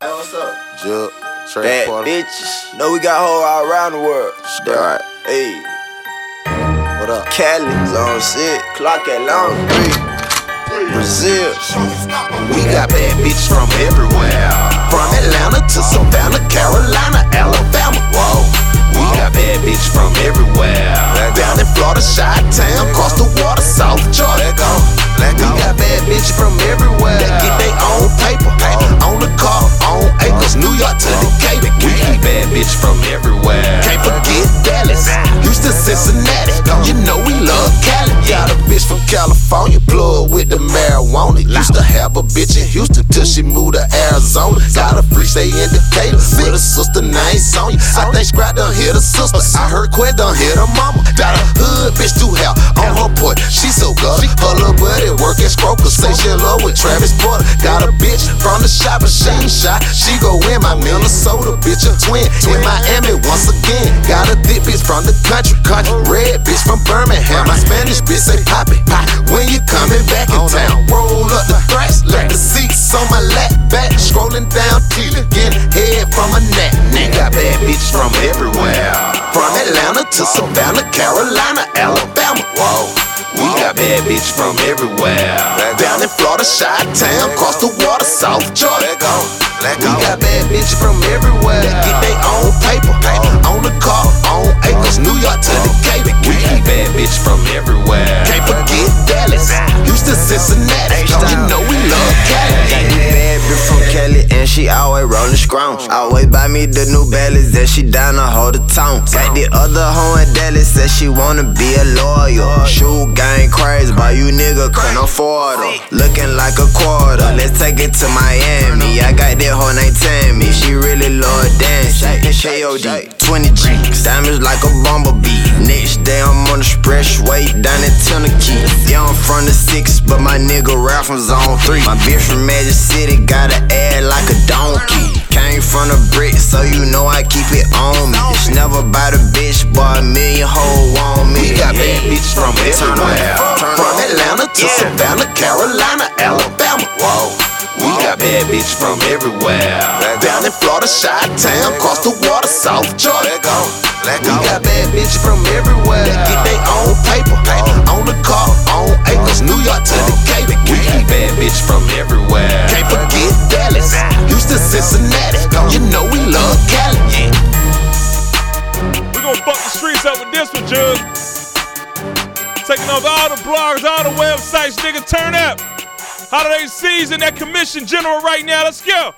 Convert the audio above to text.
Hey, what's up? Jug, Trey Porter. bitches. Know we got hoes all around the world. Right. Hey, What up? Cali, zone six, clock at long three. Brazil. We got bad bitches from everywhere. From Atlanta to Savannah, Carolina, California, plug with the marijuana. Used to have a bitch in Houston till she moved to Arizona. Got a free stay indicator with a sister named Sonya. I think Strap done hit a sister. I heard Quez done hit her mama. A hood bitch to hell on her porch. She so good. Her little buddy work at Scroker. Say she love with Travis Porter. Got a bitch from the shop, but ain't shot. She go in my Minnesota bitch a twin. In Miami once again. Got a thick bitch from the country. country. Red bitch from Birmingham. My Spanish bitch say poppy. When you coming back in town, roll up the thrash. Let the seats on my lap back. Scrolling down till you get head from a neck. We got bad bitches from everywhere. To Savannah, Carolina, Alabama. Whoa. We got bad bitches from everywhere. Down in Florida, Chi-Town, across the water, South Georgia. Let go. Let go. We got bad bitches from everywhere. That get their own paper. On the car, on acres, New York Always buy me the new bellies that she down to hold the town. Got the other hoe in Dallas said she wanna be a lawyer. Shoe gang crazy, but you nigga couldn't afford her. Looking like a quarter, let's take it to Miami. I got that hoe named Tammy, she really love dancing. KOD, 20 G's, diamonds the expressway down in Tennessee. Yeah, I'm from the six, but my nigga rap from zone three. My bitch from Magic City got an ass like a donkey. Came from the brick, so you know I keep it on me. It's never about a bitch, but a million hoe on me. We got bad bitches from everywhere. From Atlanta to Savannah, Carolina, Alabama. Whoa. We got bad bitches from everywhere. Down in Florida, Chi-Town, across the water, South Georgia. Let go. Let. We got bad bitches from everywhere. That get their own paper. Oh. On the car, on acres, New York to Decatur. We got bad bitches from everywhere. Can't forget Dallas, Houston, Cincinnati. You know we love Cali. Yeah. We gonna fuck the streets up with this one, Jug. Taking off all the blogs, all the websites, nigga. Turn up. Holiday season, that commission general right now. Let's go.